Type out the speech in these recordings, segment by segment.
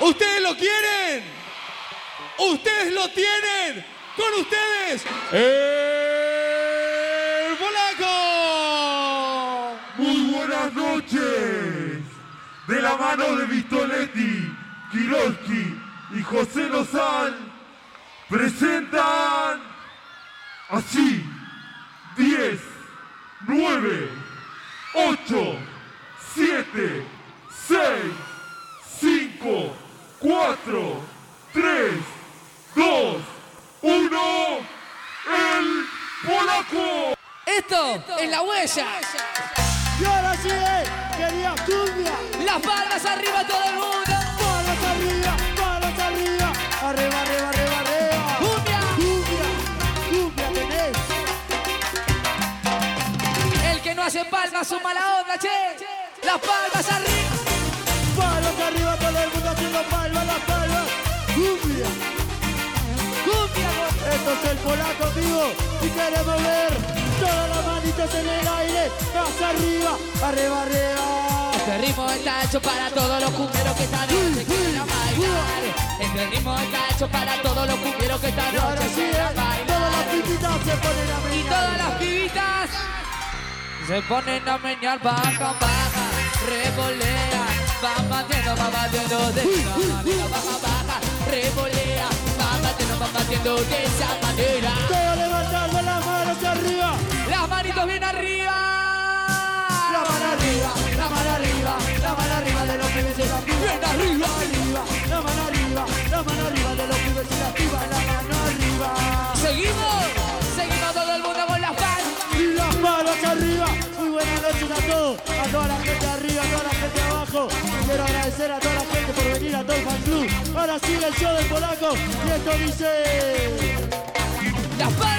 ¿Ustedes lo quieren? ¿Ustedes lo tienen? Con ustedes, el polaco. Muy buenas noches. De la mano de Vistoletti, Kiroski y José Lozal presentan así Es la huella. Y ahora sí, quería cumbia. Las palmas arriba todo el mundo. Palos arriba, palos arriba. Arriba, arriba, arriba, arriba. Cumbia. Cumbia, cumbia tenés. El que no hace palmas suma la onda, che. Las palmas arriba. Palos arriba, todo el mundo haciendo palmas, las palmas. Cumbia, Cumbia. esto es el polaco, amigo. Y queremos ver todas las manitas en el aire. Más arriba, arriba, arriba. Este ritmo está hecho para todos los cumbieros que esta noche quieren bailar. Este ritmo está hecho para todos los cumbieros que esta Y noche sí, quieren eh, todas las pipitas se ponen a Y menear. todas las pibitas se ponen a menear, baja, baja, revolea, va batiendo, va batiendo de esa manera, baja, baja, revolea, va batiendo, va batiendo de esa manera. Todos levantando manitos bien arriba. La mano arriba, la mano arriba, la mano arriba de los pibes y las pibas. Bien arriba. arriba, la mano arriba, la mano arriba de los pibes y las pibas, la mano arriba. Seguimos, seguimos todo el mundo con las palmas. Y las manos arriba. Muy buenas noches a todos, a toda la gente arriba, a toda la gente abajo. Quiero agradecer a toda la gente por venir a todo el fan club. Ahora sigue el show del polaco y esto dice. Las palmas.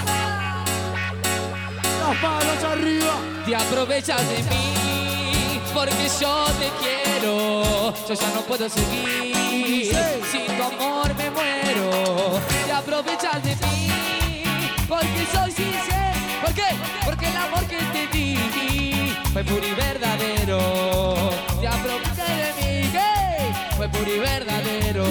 Las manos arriba. Te aprovechas de mí porque yo te quiero. Yo ya no puedo seguir. Sin tu amor me muero. Te aprovechas de mí porque soy sincero. ¿Por qué? Porque el amor que te di fue puro y verdadero. Te aprovechas de mí. ¿qué? Fue puro y verdadero.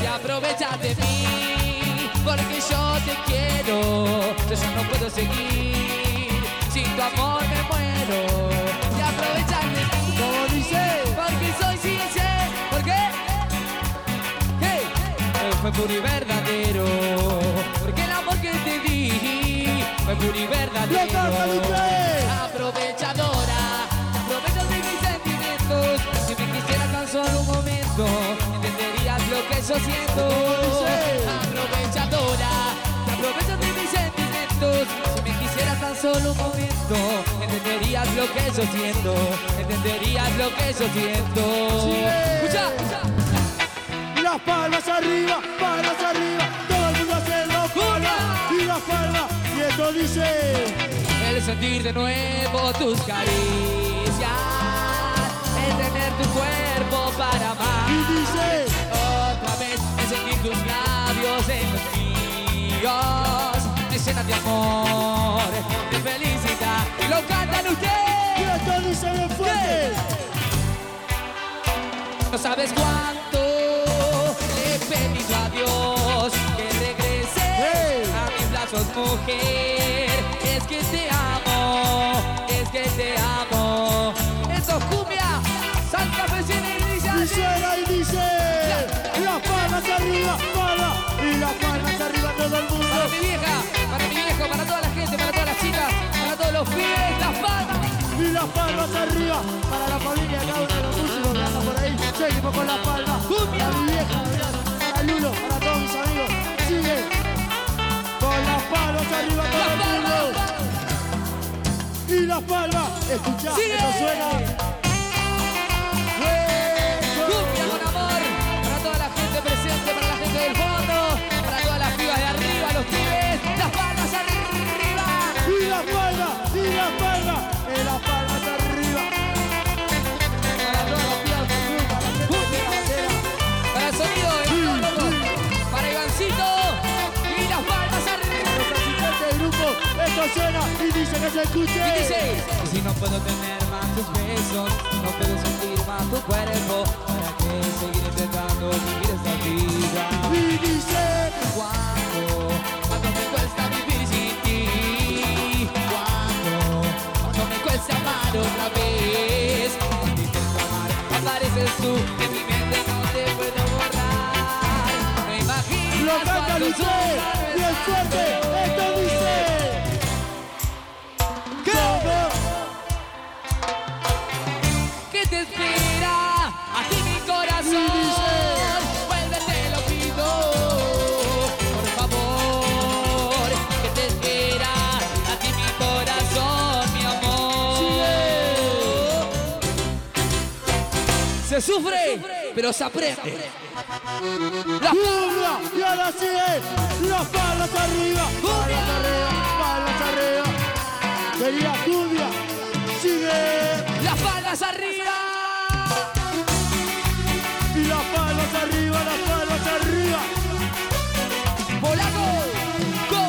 Te aprovechas de mí porque yo te quiero. Yo ya no puedo seguir. Amor me muero. De mí. Como dice. Porque soy sincero. ¿Por qué? Hey, fue puro y verdadero. Porque el amor que te di fue puro y verdadero. Aprovechadora, te aprovechas de mis sentimientos. Si me quisieras tan solo un momento, entenderías lo que yo siento. Aprovechadora, te aprovechas de mis sentimientos. Quisieras tan solo un momento, entenderías lo que yo siento. Entenderías lo que yo siento. Escucha, escucha. Las palmas arriba, palmas arriba, todo el mundo haciendo palmas y las palmas. Y esto dice, El sentir de nuevo tus caricias, el tener tu cuerpo para amar. y dice, Otra vez el sentir tus labios en los míos, me llenan de amor, de felicidad. Lo cantan ustedes. fuerte. No sabes cuánto le he pedido a Dios que regrese Hey. a mis brazos, mujer. Es que te amo, es que te amo. Para mi vieja, para mi viejo, para toda la gente, para todas las chicas, para todos los pibes, las palmas. Y las palmas arriba para la familia, cada uno de los músicos que andan por ahí. Seguimos con las palmas. Para mi vieja, para Lulo, para todos mis amigos. Sigue con las palmas arriba todo Las el mundo. palmas. Y las palmas, escuchá, Sigue. esto suena. que se escuche. Y dice, y si no puedo tener más tus besos, no puedo sentir más tu cuerpo, ¿para qué seguir intentando vivir esta vida? Y dice, ¿cuánto, cuánto me cuesta vivir sin ti? ¿Cuánto, cuánto me cuesta amar otra vez? Cuando intento amar, apareces tú, en mi mente no te puedo borrar. Me imagino. Lo canta Luce, bien fuerte, esto dice. Pero se aprende. La Cumbia, y ahora sigue, las palmas arriba, palmas arriba, palmas arriba. Quería cumbia, sigue, las palmas arriba. y las palmas arriba, las palmas arriba. Polaco. Go.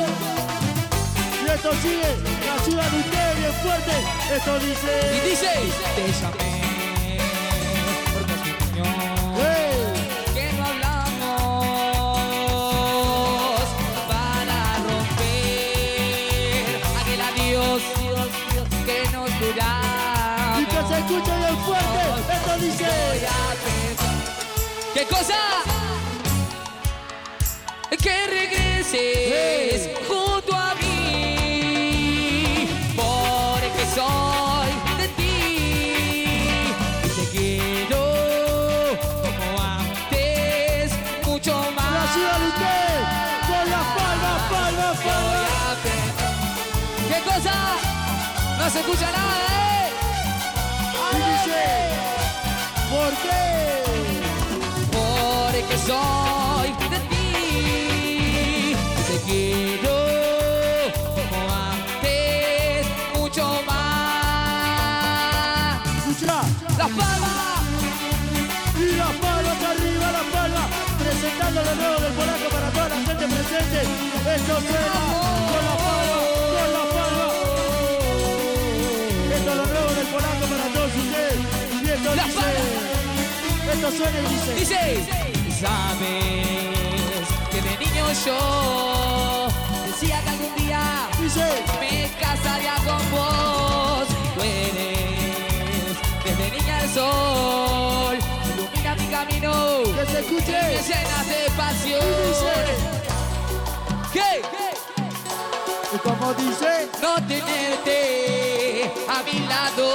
Y esto sigue, la ciudad de ustedes bien fuerte, esto Y dice. dice, te llamé bien fuerte, esto dice. ¿Qué cosa? Que regreses junto a mí, porque soy de ti y te quiero como antes, mucho más. La ciudad de ustedes, con las palmas, palmas, Voy palmas. a pensar- ¿Qué cosa? No se escucha nada, ¿eh? Qué? Porque soy de ti, te quiero como antes, mucho más. Escucha, Las palmas, y las palmas arriba, las palmas, presentando lo nuevo del polaco para toda la gente presente. Esto suena con las palmas, con las palmas. Esto es lo nuevo del polaco para todos ustedes. Y esto dice. Esto suena y dice, dice, sabes que de niño yo decía que algún día dice, me casaría con vos. Tú eres desde niña el sol, ilumina mi camino. que se Me escuche. llenas de Y pasión. dice, ¿Qué? y como dice, No tenerte a mi lado,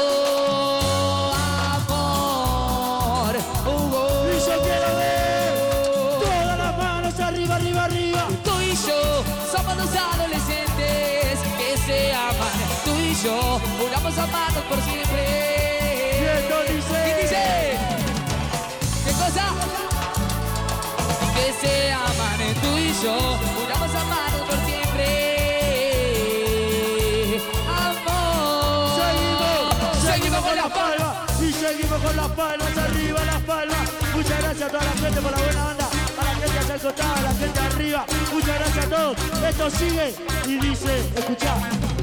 con las palmas arriba, las palmas. Muchas gracias a toda la gente por la buena onda, a la gente allá al costado, a la gente arriba. Muchas gracias a todos. Esto sigue y dice, escucha,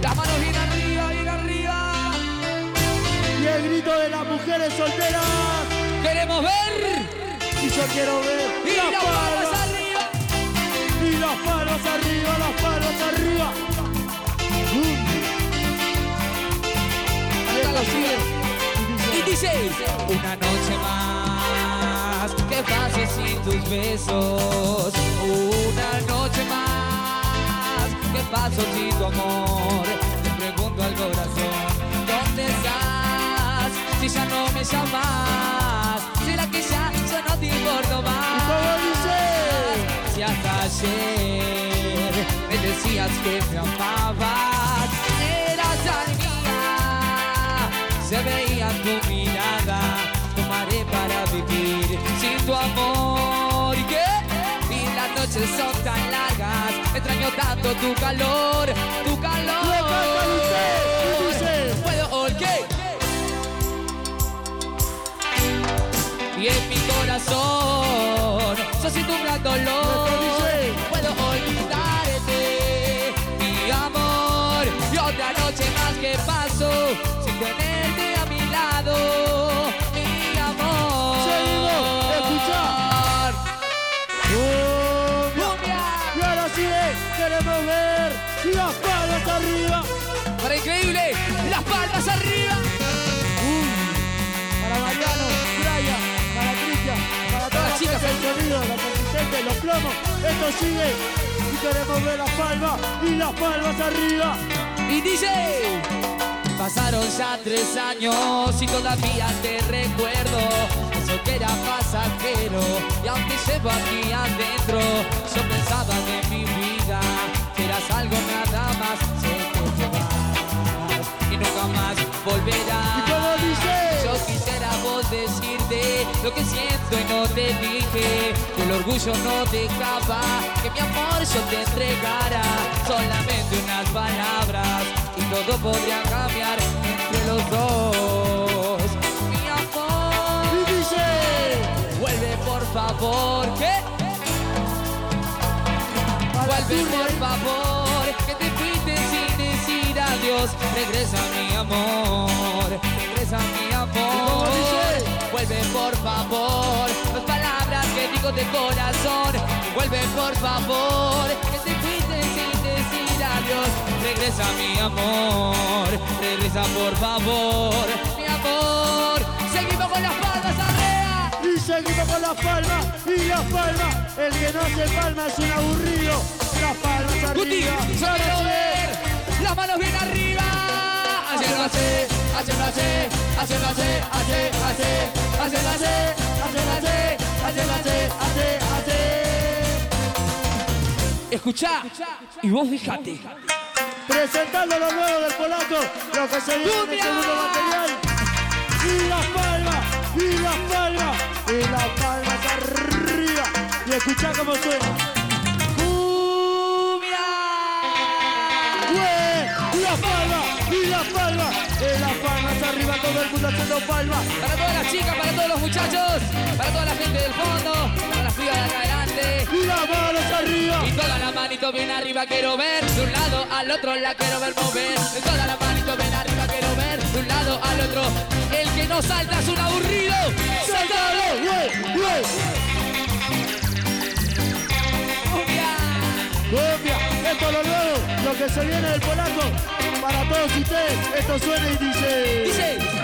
Las manos bien arriba, bien arriba. y el grito de las mujeres solteras. Queremos ver. Y yo quiero ver Y las las palmas palmas arriba. y las palmas arriba, las palmas arriba. Y dice, una noche más que paso sin tus besos. Una noche más que paso sin tu amor. Te pregunto al corazón, ¿dónde estás? Si ya no me llamas, será que ya yo no te importo más. Si hasta ayer me decías que me amabas, Se veía tu mirada, tomaré para vivir sin tu amor. ¿Y qué? Y las noches son tan largas, extraño tanto tu calor, tu calor. ¿Puedo o qué? Y en mi corazón, un gran dolor. Puedo olvidarte, mi amor. Y otra noche más que paso sin tenerte mi amor. Seguimos, escuchar. ¡Cumbia! Y ahora sí eh, queremos ver las palmas arriba. Para increíble, las palmas arriba. Para Mariano, Playa, para Cristian, para todas las chicas. El sonido, los consistentes, los plomos, esto sigue. Y queremos ver las palmas y las palmas arriba. Y dice pasaron ya tres años y todavía te recuerdo. Eso que era pasajero y aunque llevo aquí adentro, yo pensaba que mi vida que eras algo nada más. Sé que te vas y nunca más volverás. Yo quisiera vos decirte lo que siento y no te dije. Que el orgullo no dejaba que mi amor yo te entregara. Solamente unas palabras todo podría cambiar entre los dos. Mi amor, Y dice, vuelve por favor. Para Vuelve por favor, que te fuiste sin decir adiós. Regresa mi amor, regresa mi amor. Vuelve por favor, las palabras que digo de corazón. Vuelve por favor, que te fuiste decir adiós. Regresa mi amor, regresa por favor, mi amor. Seguimos con las palmas arriba. Y seguimos con las palmas y las palmas. El que no hace palmas es un aburrido. Las palmas Guti, arriba. yo quiero ver las manos bien arriba. Haciendo así, haciendo así, haciendo así, así, así, haciendo así, haciendo así, haciendo así, así, así. Escuchá y vos fijate. Presentando lo nuevo del polaco, lo que se viene en el segundo material. Y las palmas, y las palmas, y las palmas arriba. Y escuchá cómo suena. Todo el mundo haciendo palmas. Para todas las chicas, para todos los muchachos, para toda la gente del fondo, para las pibas de acá adelante. Y las manos arriba. Y toda la manito bien arriba quiero ver De un lado al otro la quiero ver mover Y toda la manito bien arriba quiero ver De un lado al otro El que no salta es un aburrido ¡Saltalo! ¡Güey! ¡Güey! Cumbia. ¡Cumbia! Esto es lo nuevo, lo que se viene del polaco. Para todos ustedes, esto suena y dice... Dice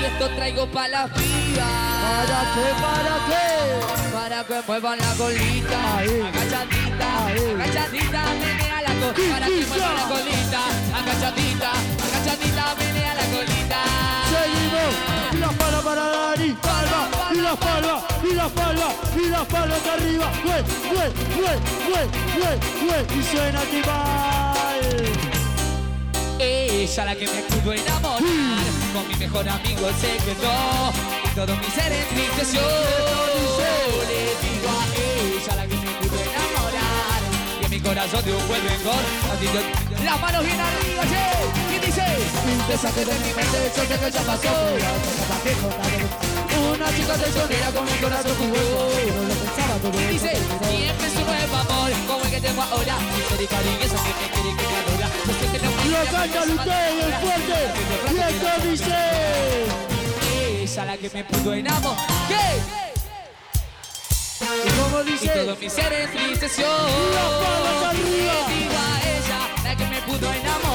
Y esto traigo pa' las pibas ¿Para qué? ¿Para qué? Para que muevan la colita Ahí. Agachadita, Ahí. agachadita Menea la colita Para que muevan la colita Agachadita, agachadita Menea la colita Seguimos. Y las palmas para Dani. Palma. Y las palmas. Y las palmas. Y las palmas arriba. Güey, güey, güey, güey, güey, güey. Y suena Timal. Ella la que me pudo enamorar Con mi mejor amigo se quedó Y todo mi ser Le digo a ella la que me pudo enamorar. Y en mi corazón un rencor así yo- Las manos bien arriba, che. ¿Qué dice? Desate de mi mente, yo sé que ya pasó Una chica traicionera con mi corazón jugó Y dice, siempre es un nuevo amor Como el que tengo ahora Soy cariñosa que me quiere que me adora Yo sé que no Y lo canta Lutey, el fuerte. Y esto dice. ella la que me pudo enamorar. ¿Qué? Y como Y dice. todo mi ser entristeció. las palmas arriba. Digo a ella la que me pudo enamorar.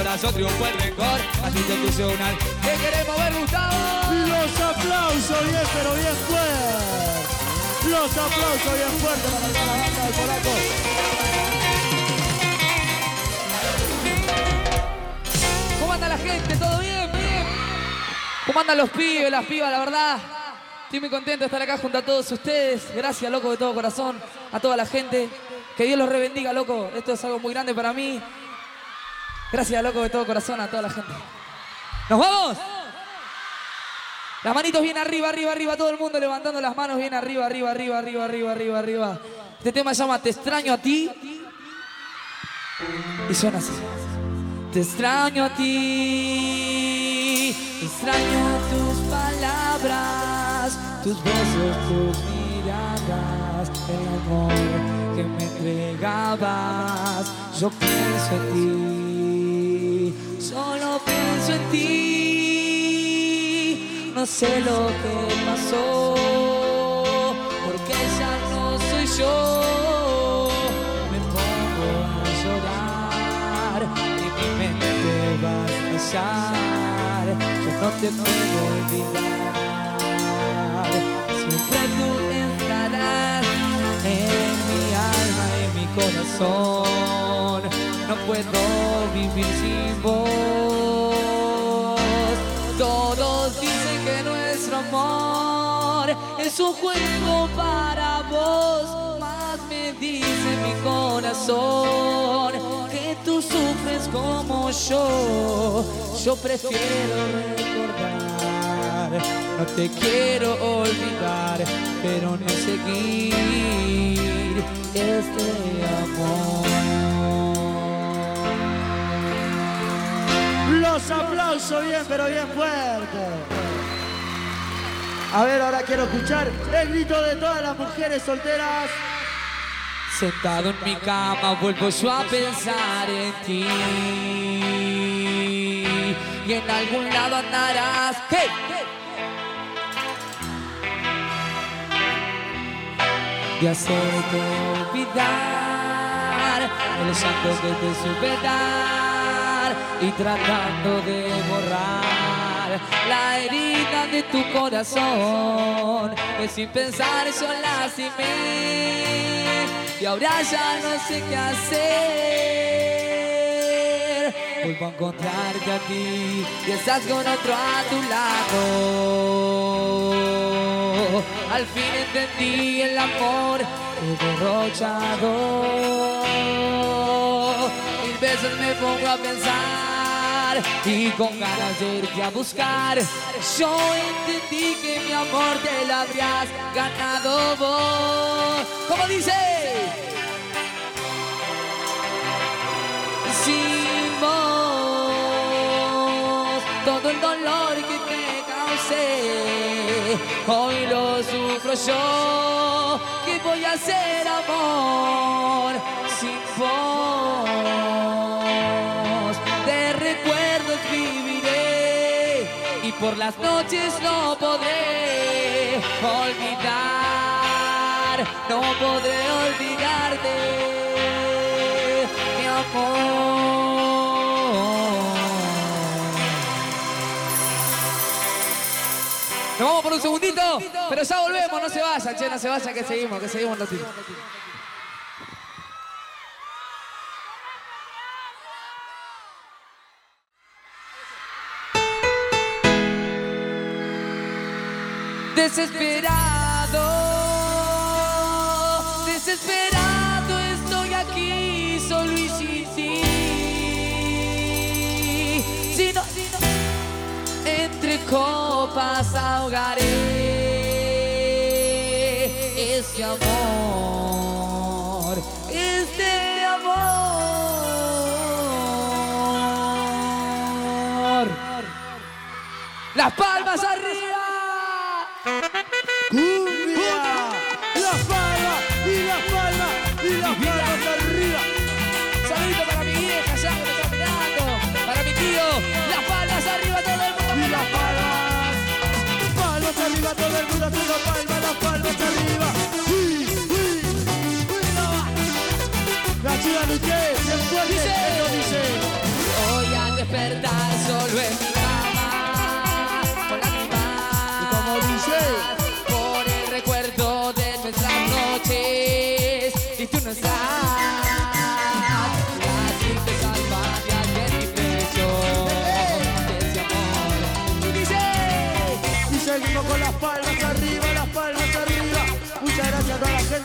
Corazón triunfó el rencor. Así te puse un al. ¿Qué queremos ver, Gustavo? Los aplausos bien, pero bien fuertes. Los aplausos bien fuertes para la banda del polaco. ¿Cómo anda la gente? ¿Todo bien? ¿Bien? ¿Cómo andan los pibes, las pibas? La verdad, estoy muy contento de estar acá junto a todos ustedes. Gracias, loco, de todo corazón. A toda la gente. Que Dios los rebendiga, loco. Esto es algo muy grande para mí. Gracias, loco, de todo corazón a toda la gente. ¡Nos vamos! Las manitos bien arriba, arriba, arriba, todo el mundo levantando las manos bien arriba, arriba, arriba, arriba, arriba, arriba, arriba. Este tema se llama Te extraño a ti. Y suena así. Te extraño a ti, extraño tus palabras, tus besos, tus miradas, el amor que me entregabas. Yo pienso en ti, Solo pienso en ti, no sé lo que pasó, porque ya no soy yo. Me pongo a llorar y mi mente va a estallar. Yo no te puedo olvidar, siempre tú estarás en mi alma y mi corazón puedo vivir sin vos. Todos dicen que nuestro amor es un juego para vos. Más me dice mi corazón que tú sufres como yo. Yo prefiero recordar. No te quiero olvidar, pero no seguir este amor. Los aplausos bien, pero bien fuerte. A ver, ahora quiero escuchar el grito de todas las mujeres solteras. Sentado en mi cama vuelvo yo a pensar en ti Y en algún lado andarás ¡Hey! De hacerte olvidar El llanto que te supe dar Y tratando de borrar La herida de tu corazón Que sin pensar yo lastimé y ahora ya no sé qué hacer. Vuelvo a encontrarte a ti y estás con otro a tu lado. Al fin entendí el amor he derrochado. Veces me pongo a pensar y con ganas de irte a buscar. Yo entendí que mi amor te lo habrías ganado vos. ¿Cómo dice? Sin vos, todo el dolor que te causé, hoy lo sufro yo. ¿Qué voy a hacer, amor, sin vos? De recuerdos viviré y por las noches no podré olvidar, no podré olvidarte, mi amor. Nos vamos por un segundito, pero ya volvemos, no se vayan, che, no se vayan, que seguimos, que seguimos un ratito. Desesperado, desesperado copas ahogaré este amor, este amor. Las palmas arriba. Arriba! Todo el mundo haciendo palmas, las palmas arriba. ¡Uy! ¡Uy! ¡Uy! no va! La chica Luché, bien fuerte, Dice. Voy a despertar solo en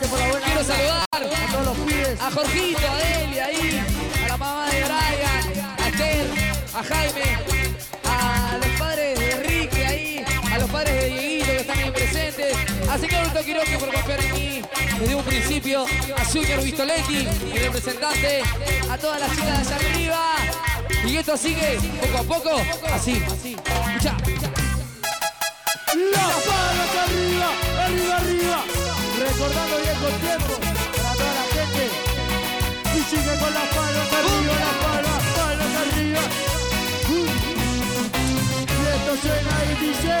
Quiero saludar A todos los pibes. a Jorgito, a Eli ahí, a la mamá de Brian, a Cher, a Jaime, a los padres de Enrique ahí, a los padres de Dieguito que están ahí presentes, a señor Urto Quiroque por confiar en mí desde un principio, a Junior Vistoletti, mi representante, a todas las chicas de allá arriba. Y esto sigue poco a poco, así, así. Escucha. Las. Recordando viejos tiempos para toda la gente. Y sigue con las palmas arriba, las palmas, palmas arriba. Uh. Y esto suena y dice.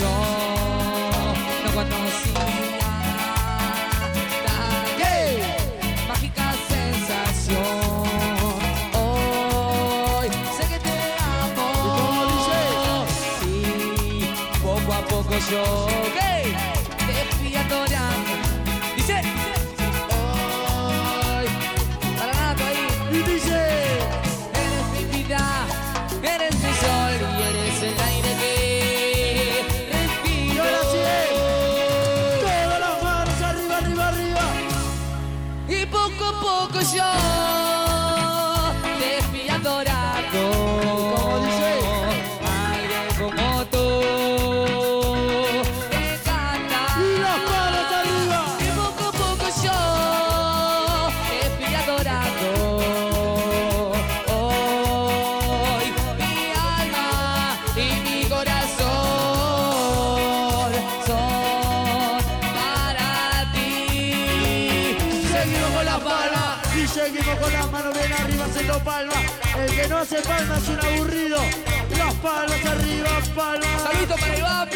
Yo no conocía tan mágica sensación. Hoy sé que te amo. Sí, poco a poco yo. Hace palmas es un aburrido. Las palmas arriba, palmas. Saludito para Iván,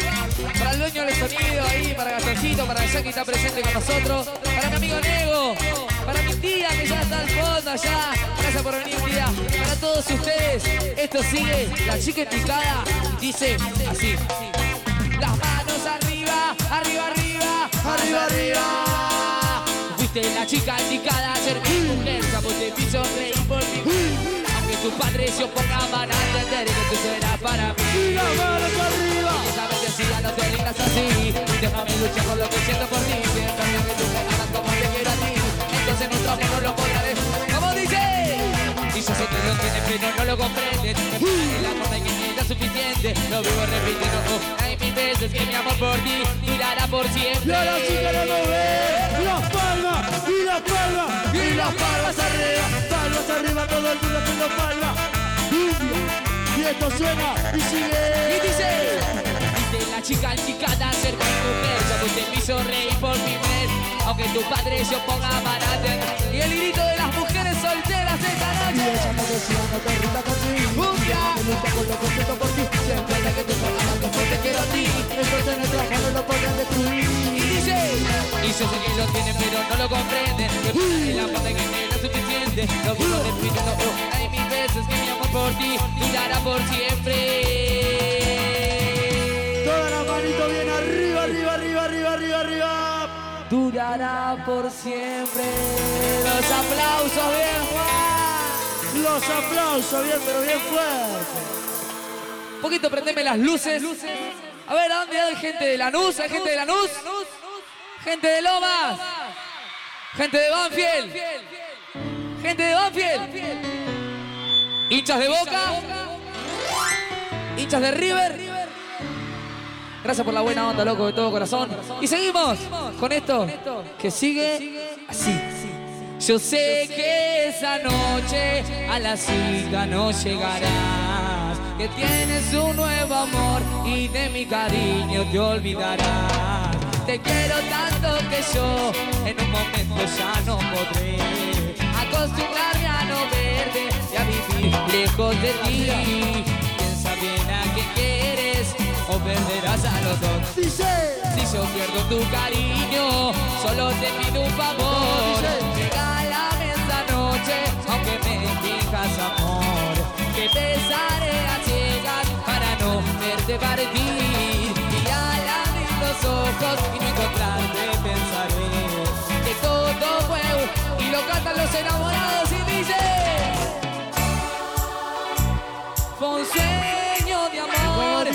para el dueño del sonido ahí, para Gastoncito, para Jackie que está presente con nosotros, para mi amigo Nego, para mi tía que ya está al fondo allá. Gracias por venir, tía. Para todos ustedes, esto sigue, la chica picada dice así. Las manos arriba, arriba, arriba, Arriba, arriba. Fuiste la chica indicada, ser mi mujer, de mi sonreír por mí. Tus padres se opongan, van a entender que tú serás para mí. Y manos arriba. Y ya no te rindas así Déjame luchar por lo que siento por ti. Siempre que tú me amas como te quiero a ti. Entonces nuestro amor no lo ver. ¿Cómo dice? Y yo sé que lo tienes pero no lo comprendes El amor hay que necesita suficiente. Lo vivo repitiendo oh, Hay mil veces que mi amor por ti Durará por Y siempre ahora sí queremos ver las palmas y las palmas y las palmas arriba, palmas arriba, todo el mundo haciendo palmas. Cumbia. Y esto suena y sigue. Y dice Dice la chica chicana ser mi mujer te me hizo reír por mi vez Aunque tus padres se opongan van a Y el grito de las mujeres solteras esta Y noche ella me decía no te rindas contigo. Cumbia. Me lucha por lo siento por ti. Siempre Desde que tú me amas como te quiero a ti entonces nuestras manos lo podrán Y destruir. dice Y yo sé que lo tienen pero no lo comprenden Que el amor de que suficiente Lo repitiendo oh, Hay mil veces que mi amor por ti Durará por siempre Toda la manito bien arriba, arriba, arriba, arriba, arriba, arriba. durará por siempre. Los aplausos, bien Juan. Los aplausos bien, pero bien fuerte. Un poquito prendeme las luces. A ver, ¿a dónde hay gente de Lanús? ¿Hay gente de Lanús? Gente de Lomas. Gente de Banfield. Gente de Banfield. Hinchas de Boca. Hinchas de River. Gracias por la buena onda, loco, de todo corazón. Y seguimos con esto que sigue así. Yo sé que esa noche a la cita no llegarás, que tienes un nuevo amor y de mi cariño te olvidarás. Te quiero tanto que yo en un momento ya no podré acostumbrarme a no verte y a vivir lejos de ti. Piensa bien a qué quieres o perderás a los dos. Dice. Si yo pierdo tu cariño, solo te pido un favor. Regálame esta noche, aunque me digas amor. Que besaré a ciegas para no verte partir. Y al abrir los ojos y no encontrarte, lo cantan los enamorados y dice. Sueño de amor,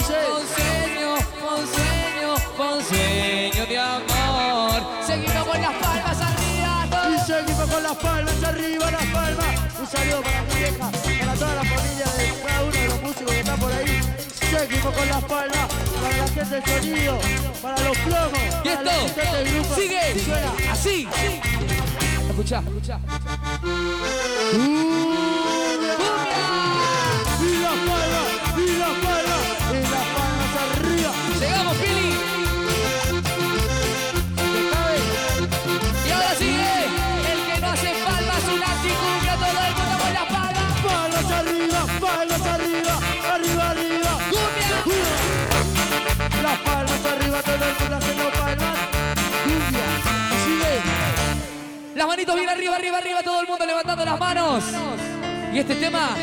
fue un sueño de amor. Seguimos con las palmas arriba, Y todos. seguimos con las palmas arriba, las palmas. Un saludo para mi vieja, para toda la familia de cada uno de los músicos que están por ahí. Seguimos con las palmas, para la gente del sonido, para los plomos, Y para del esto grupo. sigue Suena. así. Escucha, escucha. Y Las manitos bien arriba, arriba, arriba, todo el mundo levantando las manos. Y este tema,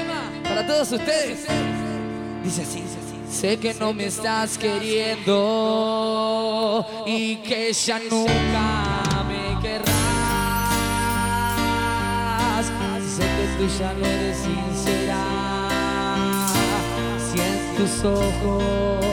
para todos ustedes, dice así, dice así. Sé que no me estás queriendo y que ya nunca me querrás. Sé que tú ya no eres sincera. Si en tus ojos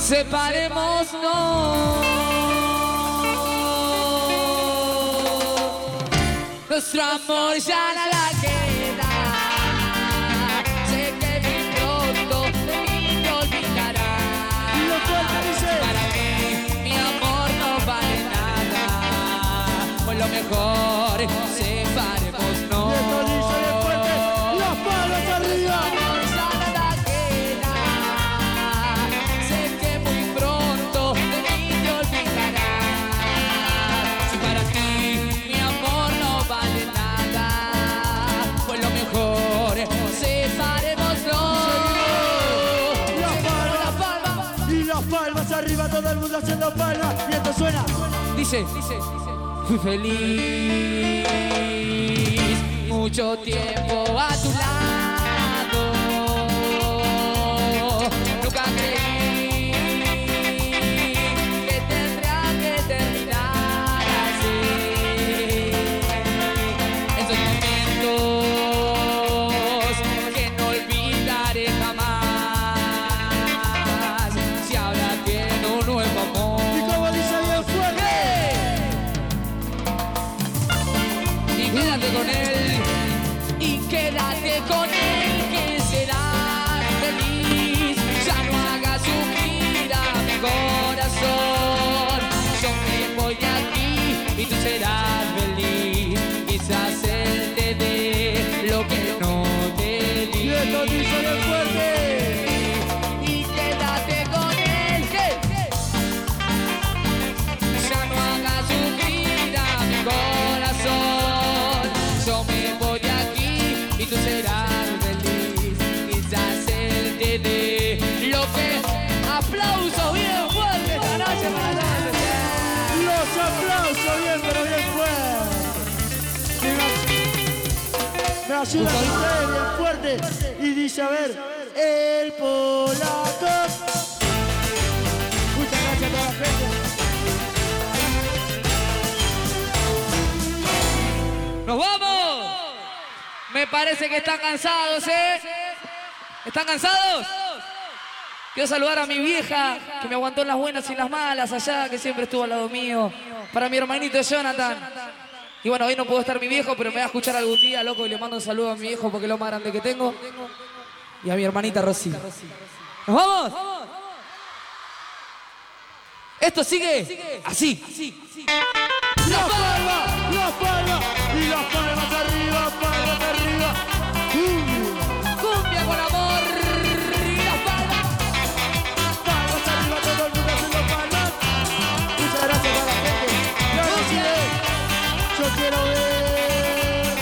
Separémonos. Nuestro amor ya nada queda. Sé que muy pronto de mí te dice. Para mí, mi amor no vale nada. Pues lo mejor. Todo el mundo haciendo palmas. Y esto suena. Dice, fui feliz mucho tiempo a tu lado. Quiero saludar a mi vieja, que me aguantó en las buenas y en las malas allá, que siempre estuvo al lado mío. Para mi hermanito Jonathan. Y bueno, hoy no puedo estar mi viejo, pero me va a escuchar algún día, loco, y le mando un saludo a mi viejo porque es lo más grande que tengo. Y a mi hermanita Rosy. ¿Nos vamos? Esto sigue así. Las palmas, las palmas. Y las palmas quiero ver.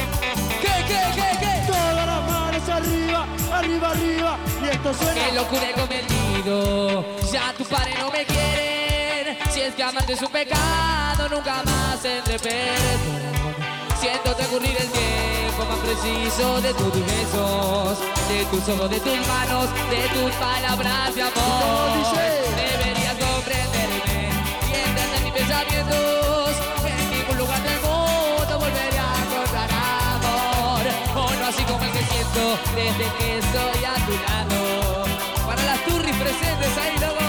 ¿Qué, qué, qué, qué? Todas las manos arriba, arriba, arriba. Y esto suena. Qué locura he cometido. Ya tus padres no me quieren. Si es que amarte es un pecado, nunca más tendré perdón. Siento recurrir el tiempo más preciso de tus besos, de tus ojos, de tus manos, de tus palabras de amor. Desde que estoy a tu lado. Para las turris presentes ahí.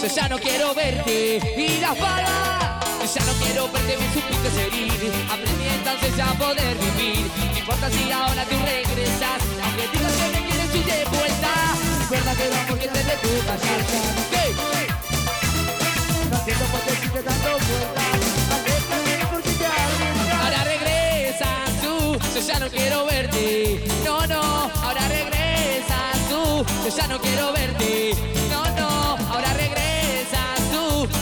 Yo ya no quiero verte y las palmas. Yo ya no quiero verte, me supiste herir. Aprendí entonces a poder vivir. No importa si ahora tú regresas, aunque digas que me quieres y de vuelta. Recuerda que vamos que te de tu casa. ¿Qué? No entiendo por qué sigue dando vueltas. Porque te arriesgas. Ahora regresas tú, yo ya no quiero verte. No, no, ahora regresas tú, yo ya no quiero verte.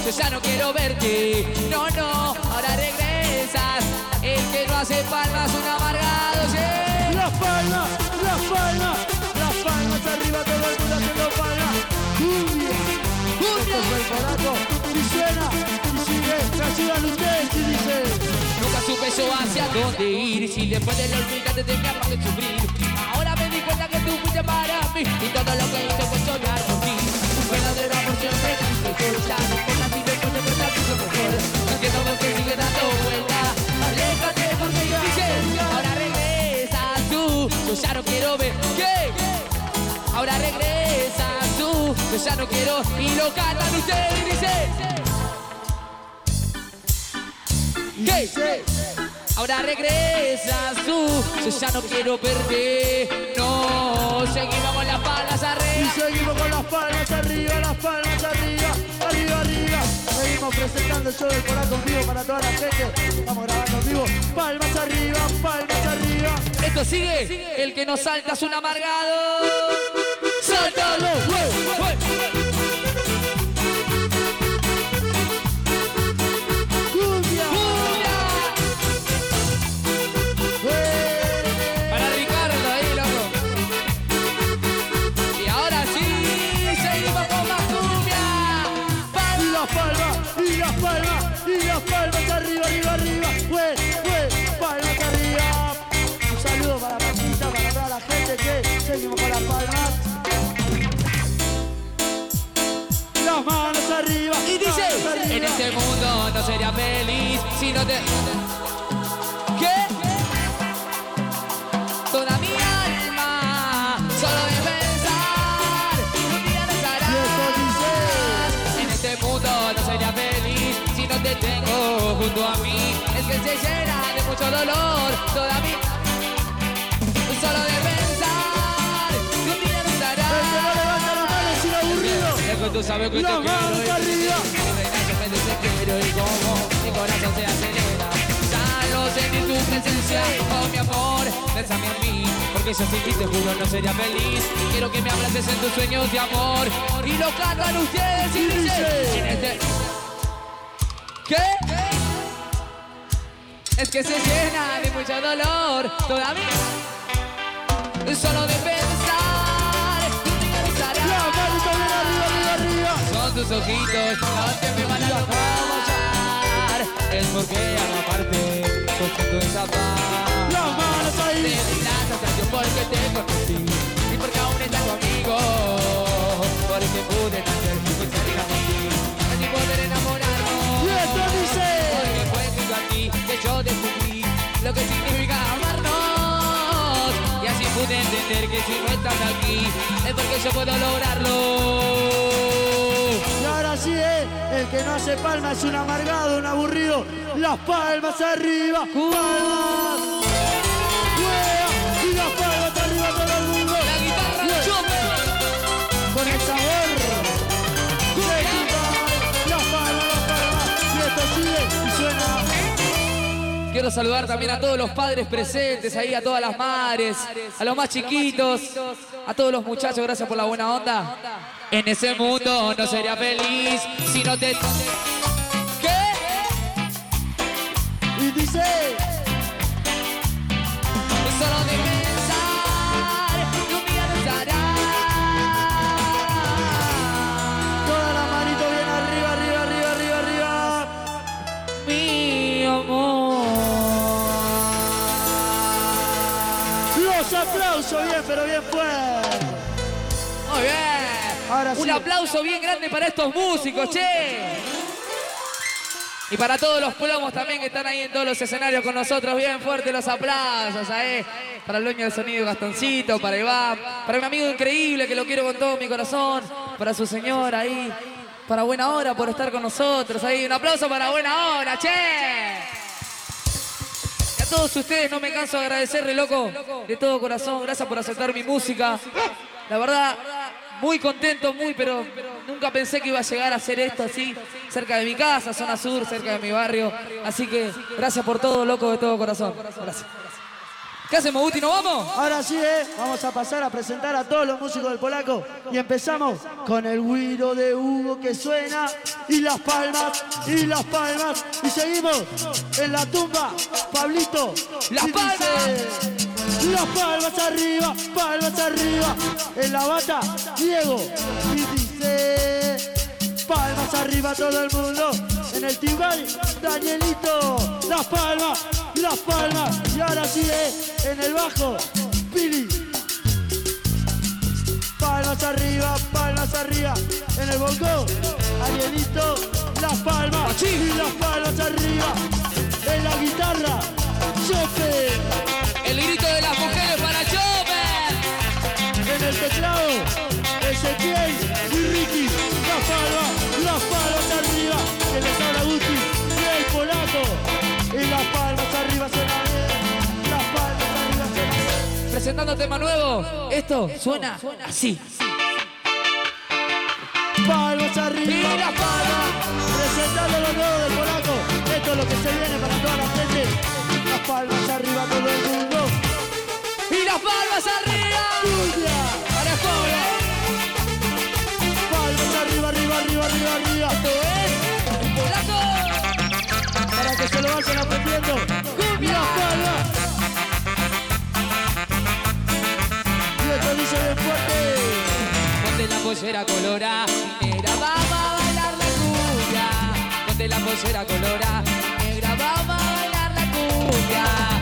Yo ya no quiero verte. No, no, ahora regresas. El que no hace palmas, un amargado, sí. Las palmas, las palmas, las palmas arriba, todo el mundo haciendo palmas. Cumbia, Cumbia. Esto fue el. Y suena, y sigue, me ayudan ustedes y dice. Nunca supe yo hacia dónde ir Si después de la olvida te para de sufrir Ahora me di cuenta que tú fuiste para mí Y todo lo que hice fue soñar por Ahora regresas tú Yo ya no quiero ver regresas tú Yo ya no quiero Y lo cantan ustedes y dice ¿Qué? Ahora regresas tú, yo ya no quiero perder. No, seguimos con las palas Y arriba. seguimos con las palmas arriba, las palmas arriba, arriba, arriba. Seguimos presentando el show del corazón vivo para toda la gente. Estamos grabando vivo. Palmas arriba, palmas arriba. Esto sigue, el que no salta es un amargado. ¡Sáltalo! ¡Fue, mundo no sería feliz si no te... ¿Qué? Toda mi alma, solo de pensar, un día estarás. En este mundo no sería feliz si no te tengo junto a mí. Es que se llena de mucho dolor, toda mi... Solo de pensar, que un día no estarás. Que no levanta la mano es un aburrido. Es que tú sabes que te quiero desespero y como mi corazón se acelera. Ya no sentir tu presencia, oh mi amor, bésame a mí, porque yo sin ti te juro no sería feliz. Quiero que me abraces en tus sueños de amor y lo cantan ustedes y dicen dice. en este. ¿Qué? Es que se llena de mucho dolor todavía. Solo de pensar no. Son tus ojitos los que me van a tocar Es porque hago parte con tu esa paz. Las manos Te ahí. doy gracias a Dios porque te conocí Y porque aún estás conmigo. Porque pude nacer muy cerca de ti Así poder enamorarnos Y esto dice. Porque fue junto a ti que yo descubrí Lo que significa amarnos. Y así pude entender que si no estás aquí Es porque yo puedo lograrlo Y ahora sí, eh, el que no hace palma es un amargado, un aburrido. Las palmas arriba, palmas. Quiero saludar también a todos los padres presentes, ahí a todas las madres, a los más chiquitos, a todos los muchachos, gracias por la buena onda. En ese mundo no sería feliz si no te... ¿Qué? Y dice. Los aplausos bien, pero bien fuerte. Muy bien. Ahora sí. Un aplauso bien grande para estos músicos, che. Y para todos los plomos también que están ahí en todos los escenarios con nosotros, bien fuerte los aplausos, ahí. Para el dueño del sonido Gastoncito, para Iván, para mi amigo increíble que lo quiero con todo mi corazón, para su señora ahí, para Buena Hora por estar con nosotros ahí. Un aplauso para Buena Hora, che. A todos ustedes no me canso de agradecerle, loco, de todo corazón. Gracias por aceptar mi música. La verdad, muy contento, muy, pero nunca pensé que iba a llegar a hacer esto así, cerca de mi casa, zona sur, cerca de mi barrio. Así que gracias por todo, loco, de todo corazón. Gracias. ¿Qué hacemos, Guti? ¿Nos vamos? Ahora sí, ¿eh? Vamos a pasar a presentar a todos los músicos del Polaco. Y empezamos con el guiro de Hugo que suena. Y las palmas, y las palmas. Y seguimos en la tumba. Pablito. Las palmas. Las palmas arriba, palmas arriba. En la bata, Diego. Y dice. Palmas arriba todo el mundo. En el timbal, Danielito. Las palmas, las palmas. Y ahora sí, ¿eh? En el bajo, Pili. Palmas arriba, palmas arriba. En el balcón, Arielito. Las palmas y las palmas arriba. En la guitarra, Chope. El grito de las mujeres para Chopper. En el teclado, Ezequiel y Ricky. Las palmas, las palmas arriba. En el habla Guti y el polaco. Y las palmas arriba se la ven. Las palmas arriba se la ven. Presentando tema nuevo. Esto suena así. Palmas arriba, Y las palmas. presentando lo nuevo del polaco. Esto es lo que se viene para toda la gente. Las palmas arriba todo el mundo. Para vayan aprendiendo. ¡Cumbia! Palmas. Y esto dice bien fuerte. Ponte la pollera colora negra, vamos a bailar la cumbia. Ponte la pollera colora negra, vamos a bailar la cumbia.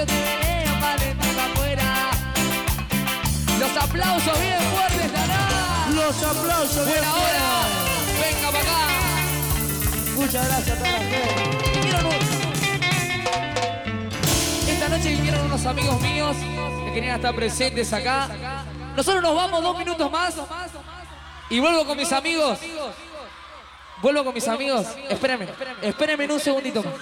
Yo te meneo pa' dentro y pa' afuera. Los aplausos bien fuertes. Los aplausos. bien Buena hora. Venga para acá. Muchas gracias a toda la gente. Vinieron un- Esta noche vinieron unos amigos míos que querían estar presentes acá. Nosotros nos vamos dos minutos más y vuelvo con mis amigos. Vuelvo con mis amigos. Espérenme, espérenme en un segundito más.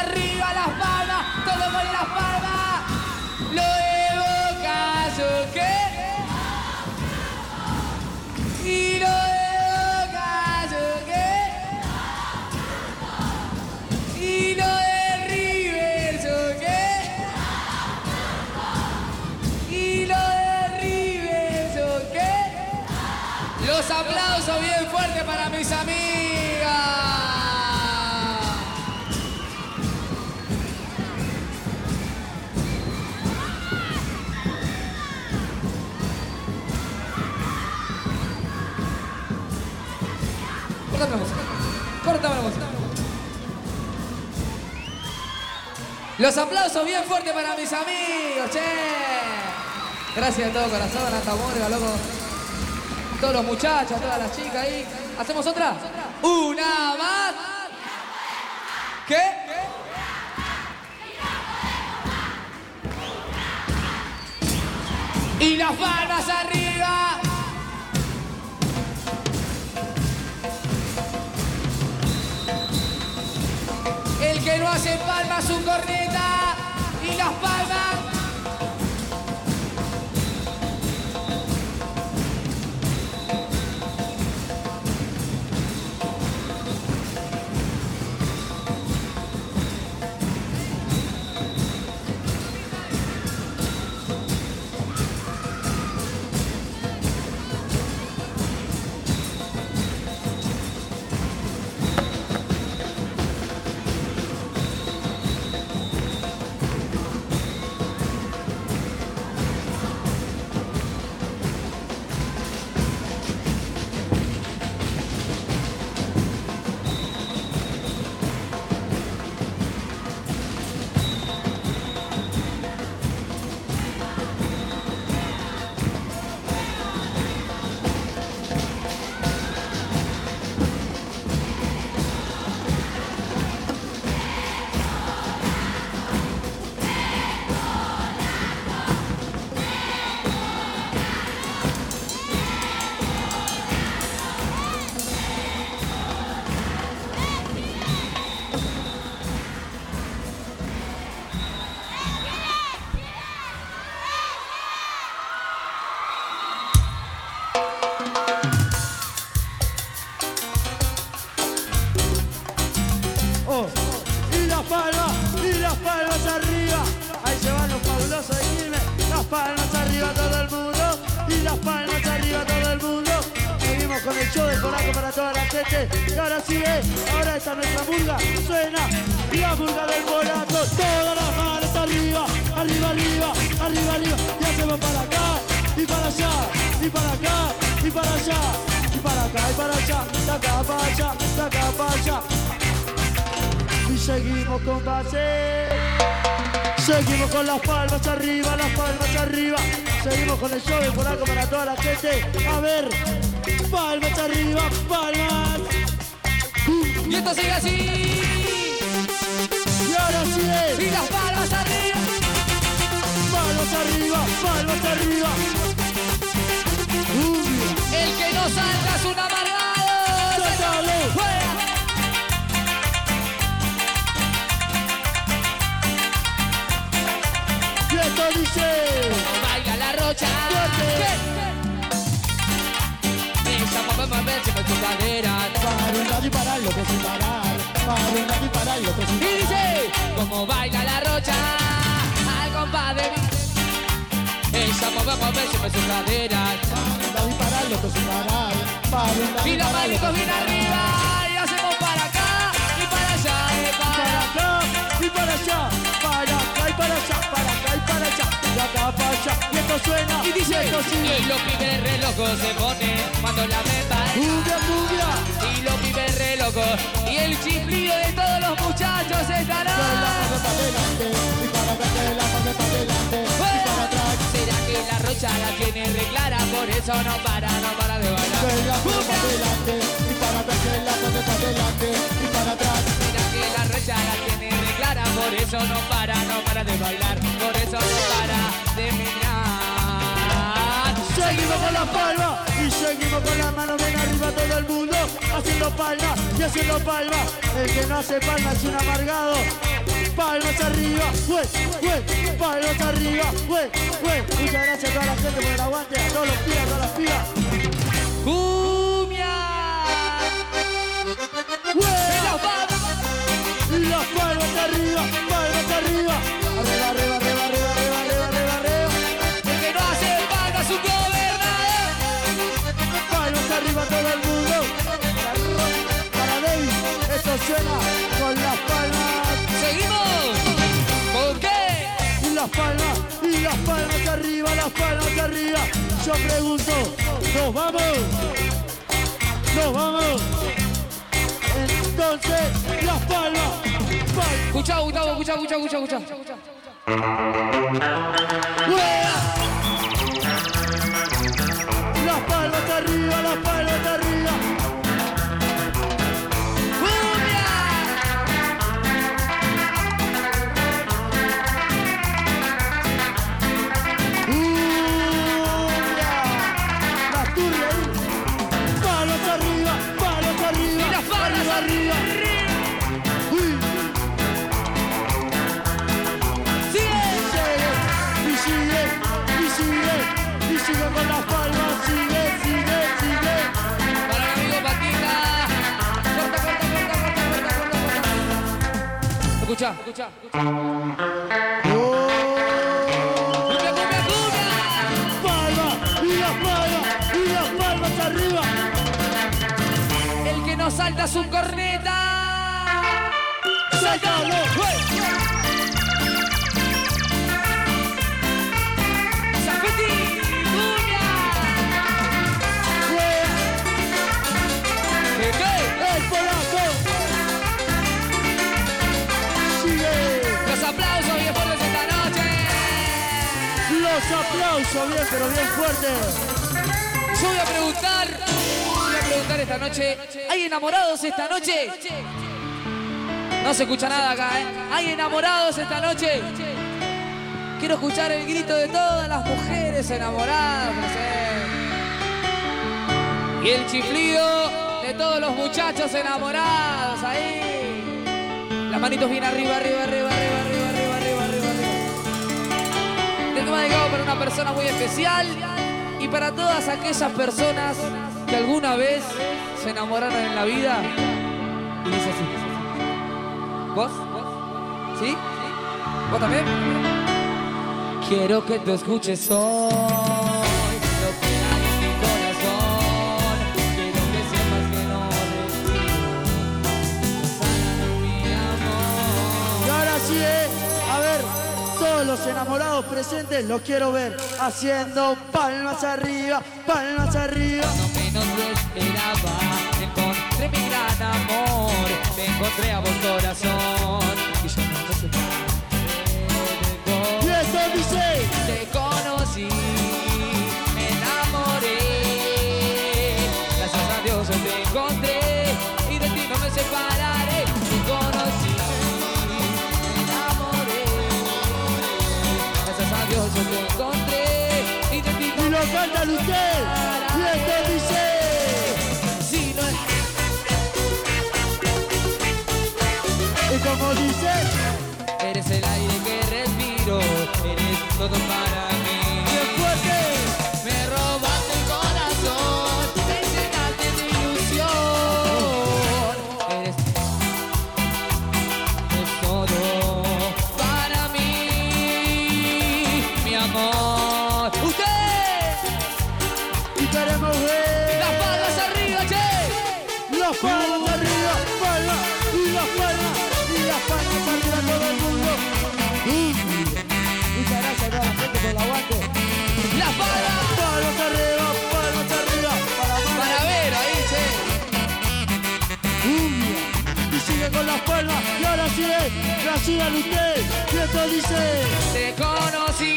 Arriba, las palmas, todo con las palmas. Luego ¿qué? Y luego ¿qué? Y lo de River, ¿qué? Y lo de River, ¿qué? Los aplausos bien fuertes para mis amigas. Los aplausos bien fuertes para mis amigos, che. Gracias de todo corazón, hasta Morga, loco. Todos los muchachos, todas las chicas ahí. ¿Hacemos otra? Una más. ¿Qué? Y las palmas arriba. Palmas su corneta palmas arriba, palmas. Y esto sigue así. Y ahora sí. Y las palmas arriba. Palmas arriba, palmas arriba. Moverse con tu cadera. Para un lado y para el otro sin parar. Para un lado y para el otro sin Y dice, como baila la rocha al compás de mi. Ella mueve, con su cadera. Para un lado y para el otro sin parar. Para un lado Y y los para el manitos otro sin bien parar. arriba. Y los pibes re locos se ponen cuando la mepa Cumbia, cumbia, Y los pibes re locos Y el chiflido de todos los muchachos estará. ¿Será que la rocha la tiene re clara? Por eso no para, no para de bailar. Y para y para atrás, Será que la rocha la tiene re clara Por eso no para, no para de bailar. Por eso no para de mirar seguimos con la palma, y seguimos con la mano bien arriba todo el mundo, haciendo palmas y haciendo palmas. El que no hace palmas es un amargado. Palmas arriba, güey, güey, palmas arriba, güey, güey. Muchas gracias a toda la gente por el aguante, a todos los pibas, a todas las pibas. ¡Cumbia! ¡Güey! ¡Las palmas! Y las palmas arriba, palmas arriba, las palmas, y las palmas arriba, las palmas arriba. Yo pregunto, ¿nos vamos? ¿Nos vamos? Entonces, las palmas. palmas. Escuchá, Gustavo, escuchá, escuchá, escuchá. ¡Fuera! Las palmas arriba, las palmas escucha. escucha. Los aplausos, bien, pero bien fuertes. Yo voy a preguntar, voy a preguntar esta noche, ¿hay enamorados esta noche? No se escucha nada acá, ¿eh? ¿Hay enamorados esta noche? Quiero escuchar el grito de todas las mujeres enamoradas. Y el chiflido de todos los muchachos enamorados ahí. Las manitos bien arriba, arriba, arriba, arriba, Tema dedicado para una persona muy especial y para todas aquellas personas que alguna vez se enamoraron en la vida. Y dice así. ¿Vos? ¿Vos? ¿Sí? ¿Vos también? Quiero que tú escuches hoy lo todos los enamorados presentes los quiero ver haciendo palmas arriba, palmas arriba. Cuando menos lo esperaba, encontré mi gran amor. Te encontré a vos corazón. Y yo no dice, Te conocí, ti no y me lo cantan ustedes. Y esto dice, Si no es y como dice, Eres el aire que respiro, eres todo para la sigan ustedes. Y esto dice, Te conocí.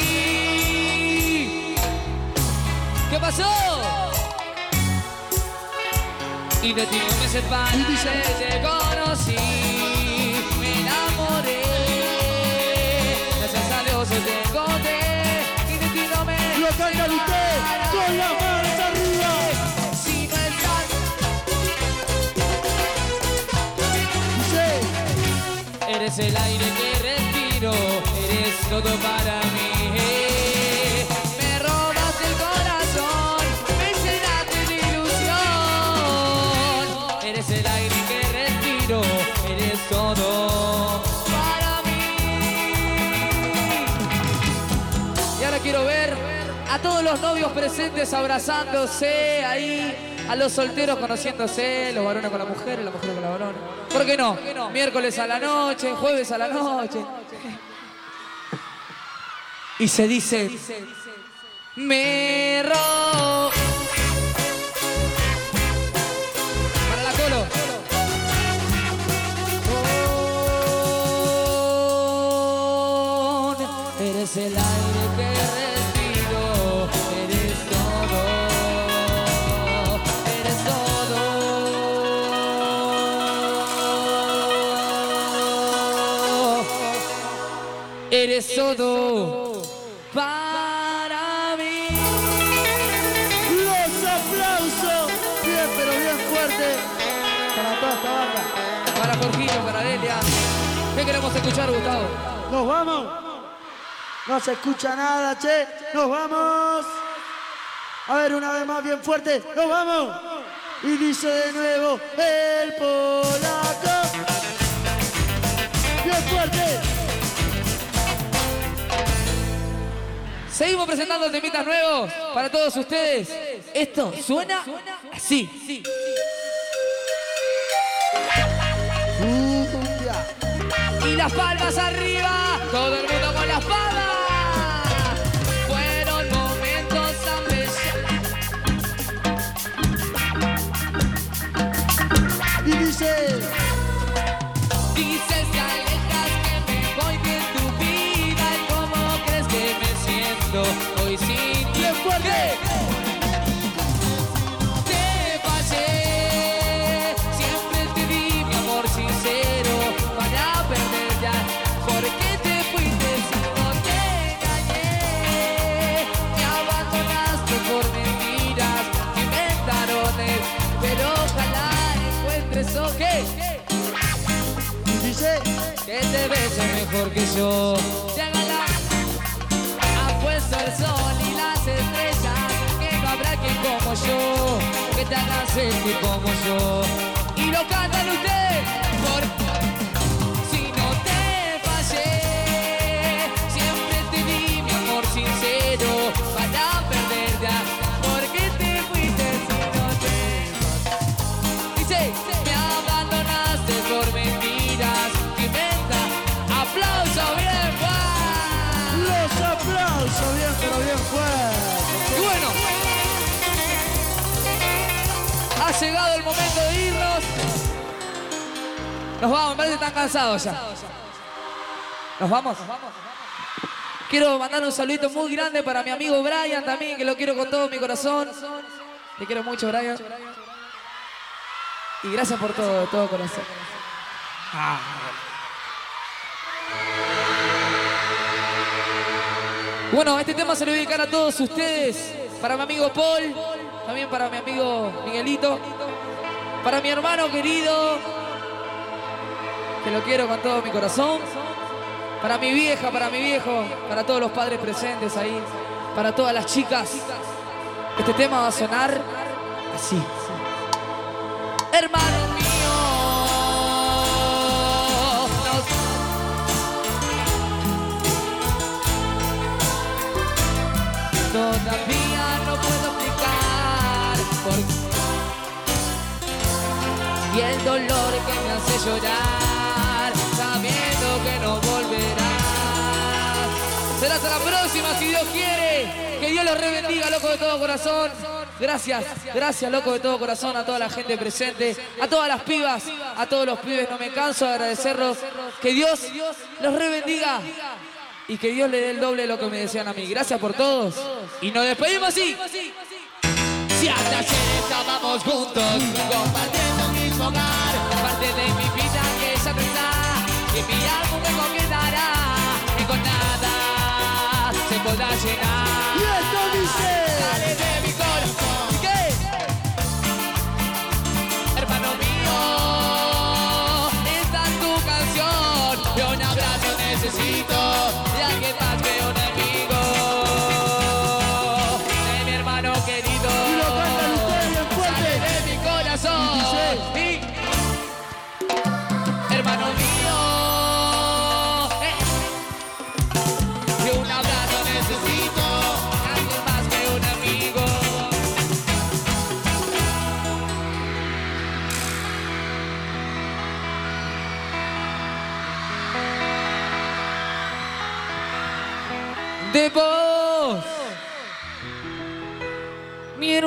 ¿Qué pasó? Y de ti no me dice- te conocí, me enamoré. Gracias a Dios te encontré y de ti no me lo cantan ustedes, con las manos Eres el aire que respiro, eres todo para mí. Me robas el corazón, me llenaste de ilusión. Eres el aire que respiro, eres todo para mí. Y ahora quiero ver a todos los novios presentes abrazándose ahí, a los solteros conociéndose, los varones con la mujer y la mujer con la varón. ¿Por qué no? Miércoles a la noche, jueves a la noche. Y se dice, me ro... escuchar, Gustavo? ¿Nos vamos? No se escucha nada, che. ¡Nos vamos! A ver, una vez más, bien fuerte. ¡Nos vamos! Y dice de nuevo, el polaco. Bien fuerte. Seguimos presentando temitas nuevos para todos ustedes. Esto suena así. Y las palmas arriba. Te bese mejor que yo. Haga ha puesto el sol y las estrellas, que no habrá quien como yo, que te haga sentir como yo. Y lo cantan ustedes, por si llegado el momento de irnos. Nos vamos, parece que están cansados ya. ¿Nos vamos? Quiero mandar un saludito muy grande para mi amigo Brian también, que lo quiero con todo mi corazón. Te quiero mucho, Brian. Y gracias por todo, de todo corazón. Bueno, este tema se lo voy a dedicar a todos ustedes. Para mi amigo Paul, también para mi amigo Miguelito, para mi hermano querido, que lo quiero con todo mi corazón. Para mi vieja, para mi viejo, para todos los padres presentes ahí, para todas las chicas. Este tema va a sonar así. Hermano mío, Todavía Y el dolor que me hace llorar Sabiendo que no volverás Será hasta la próxima si Dios quiere Que Dios los rebendiga, loco de todo corazón Gracias, gracias loco de todo corazón a toda la gente presente, a todas las pibas, a todos los pibes, no me canso de agradecerlos. Que Dios los rebendiga y que Dios le dé el doble de lo que me decían a mí. Gracias por todos. Y nos despedimos así. Si hasta ayer estábamos juntos, compartiendo un mismo hogar, parte de mi vida que no está, que mi álbum me quedará, que con nada se podrá llenar.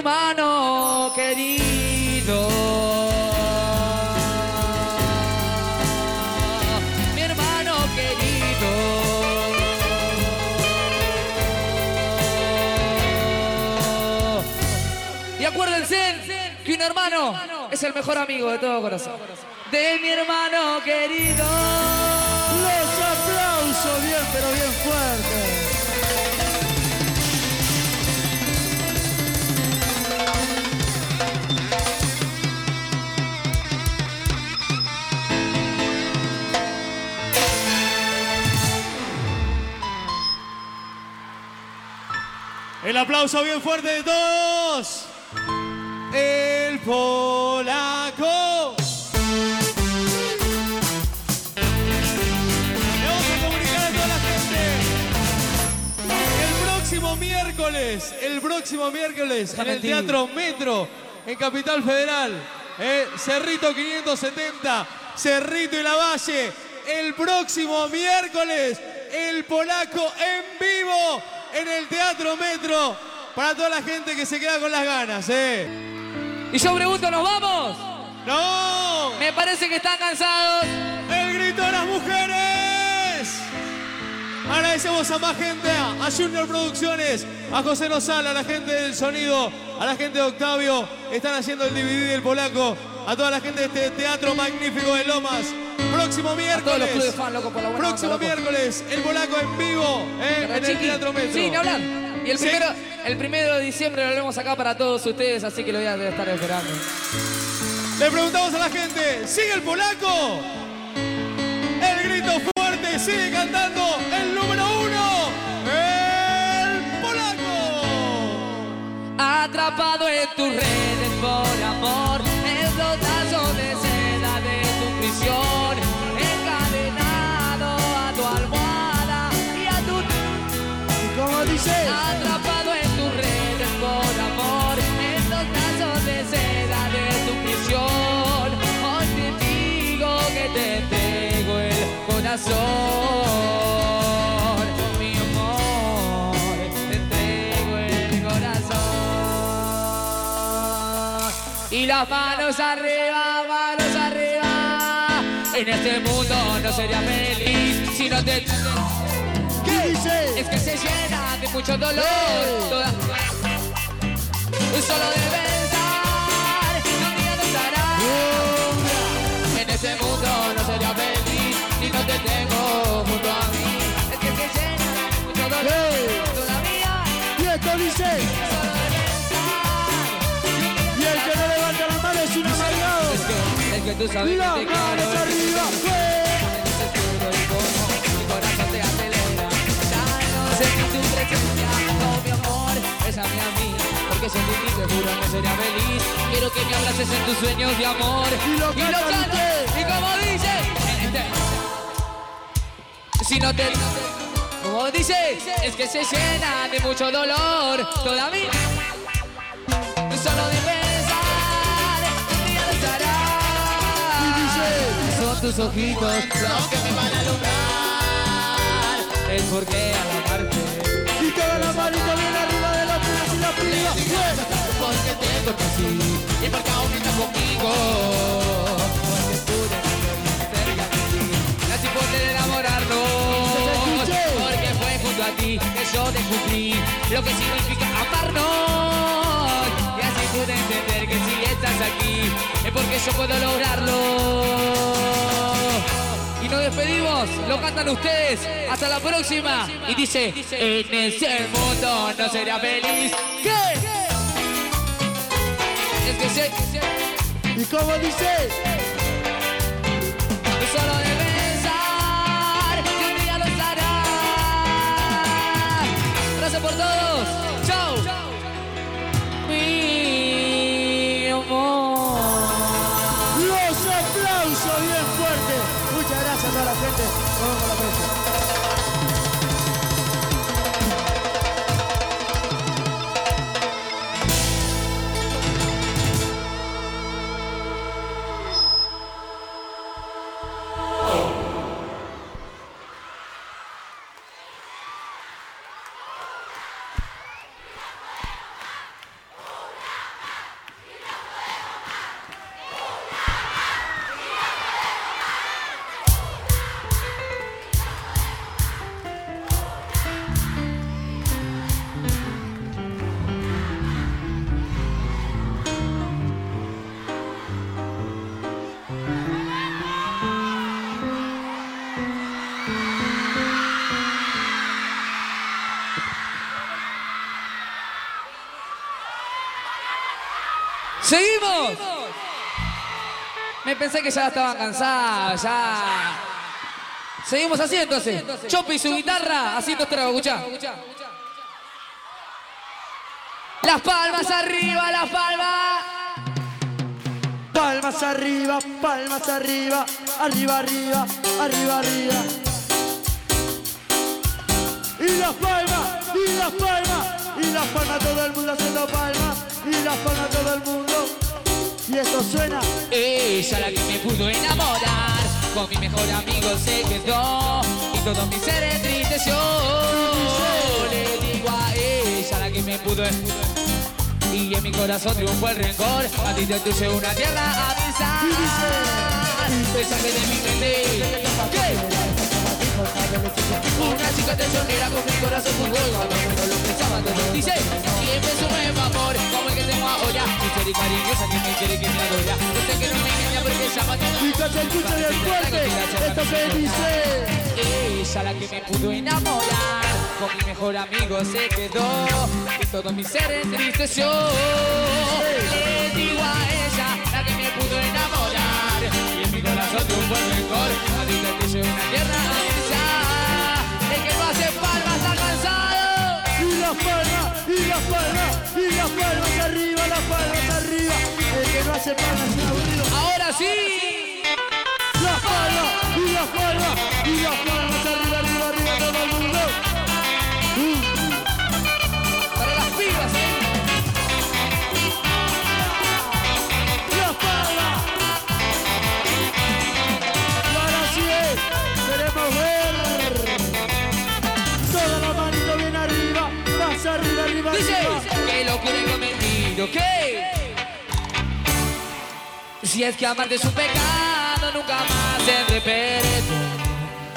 Hermano querido. Mi hermano querido. Y acuérdense que un hermano es el mejor amigo de todo corazón. De mi hermano querido. Los aplausos bien, pero bien fuertes. El aplauso bien fuerte de todos. El polaco. Le vamos a comunicar a toda la gente. El próximo miércoles, el próximo miércoles en el. Teatro Metro, en Capital Federal. eh, Cerrito 570, Cerrito y la Valle. El próximo miércoles, el polaco en vivo en el Teatro Metro. Para toda la gente que se queda con las ganas, ¿eh? Y yo pregunto, ¿nos vamos? ¡No! Me parece que están cansados. ¡El grito de las mujeres! Agradecemos a más gente, a Junior Producciones, a José Rosal, a la gente del sonido, a la gente de Octavio, están haciendo el DVD del polaco, a toda la gente de este teatro magnífico de Lomas. Próximo A todos los clubes miércoles, fan, loco, por la buena próximo onda, loco. miércoles, el polaco en vivo, ¿eh? en el. Teatro Metro. Sí, ni hablar. Y el Sí. primero, el primero de diciembre lo vemos acá para todos ustedes, así que lo voy a estar esperando. Le preguntamos a la gente, ¿sigue el polaco? El grito fuerte, sigue cantando el número uno, el polaco. Atrapado en tus redes por amor, Atrapado en tus redes por amor, en los brazos de seda de tu prisión. Hoy te digo que te entrego el corazón, mi amor, te entrego el corazón. Y las manos arriba, manos arriba. En este mundo no sería feliz si no te ¿Qué dice? es que se llena de mucho dolor. Toda... Solo de pensar que un día no estará. En ese mundo no sería feliz si no te tengo junto a mí. Es que se llena de mucho dolor. Todavía Y esto dice. solo de pensar. Y el que no levanta la mano es un amargado. Es que, es que tú sabes que te quiero. No sentí tu presencia, no mi amor, bésame a mí. Porque sin ti te juro no sería feliz. Quiero que me abraces en tus sueños de amor. Y lo canto. ustedes. Y como dice, si no te... Como dice, es que se llena de mucho dolor. Toda mi... Solo de pensar, un día no estará. Son tus ojitos los que me van a alumbrar. El porqué amarte. Bueno. Porque te conocí y porque aún estás conmigo. Porque pude cerca de ti. Y así poder enamorarnos. Porque fue junto a ti que yo descubrí lo que significa amarnos. Y así pude entender que si estás aquí es porque yo puedo lograrlo. Y nos despedimos, lo cantan ustedes. Hasta la próxima. Y dice: En ese mundo no sería feliz. ¿Qué? Es que sé, ¿Y cómo dice? solo de pensar que un día lo estará. Gracias por todos. ¿Seguimos? Me pensé que ya estaban cansados, ya. Seguimos así entonces. Chopi y su guitarra este trago, escuchá. Las palmas arriba, las palmas. Palmas arriba, palmas arriba, arriba, arriba, arriba, arriba. Y las palmas, y las palmas, y las palmas todo el mundo haciendo palmas, y las palmas todo el mundo. Y esto suena. Ella la que me pudo enamorar, con mi mejor amigo se quedó y todo mi ser entristeció. Le digo a ella la que me pudo y en mi corazón triunfó el rencor. A ti te tuve una tierra a pensar. Mensaje de mi mente. Una chica tesonera con mi corazón jugó Cuando uno lo pensaba todo dice empezó un nuevo amor como el que tengo ahora Mujer y cariñosa que me quiere que me adora Yo sé que no me engaña porque llama todo Y que se escuche bien fuerte, esto se dice. Ella la que me pudo enamorar Con mi mejor amigo se quedó Y todo mi ser entristeció Le digo a ella la que me pudo enamorar Y en mi corazón triunfó el rencor A ti te puse una tierra las palmas, y las palmas, y las palmas arriba, las palmas arriba. El que no hace palmas es aburrido. Ahora sí Las palmas, y las palmas, y las palmas arriba, arriba, arriba, todo el mundo. Si es que amarte es un pecado nunca más se repite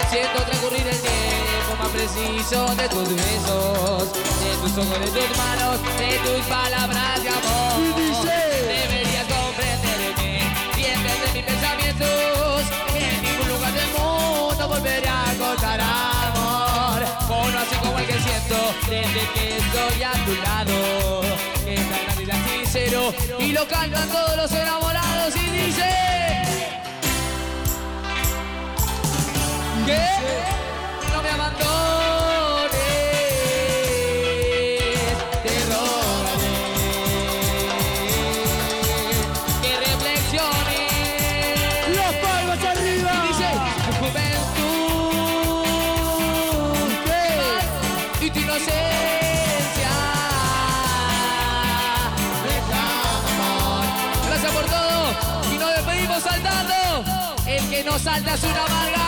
siento transcurrir el tiempo más preciso de tus besos de tus ojos de tus manos de tus palabras de amor. Deberías comprenderme y entender mis pensamientos en ningún lugar del mundo volveré a encontrar amor. Uno así como el que siento desde que estoy a tu lado Y lo cantan todos los enamorados y dice Que es una amarga.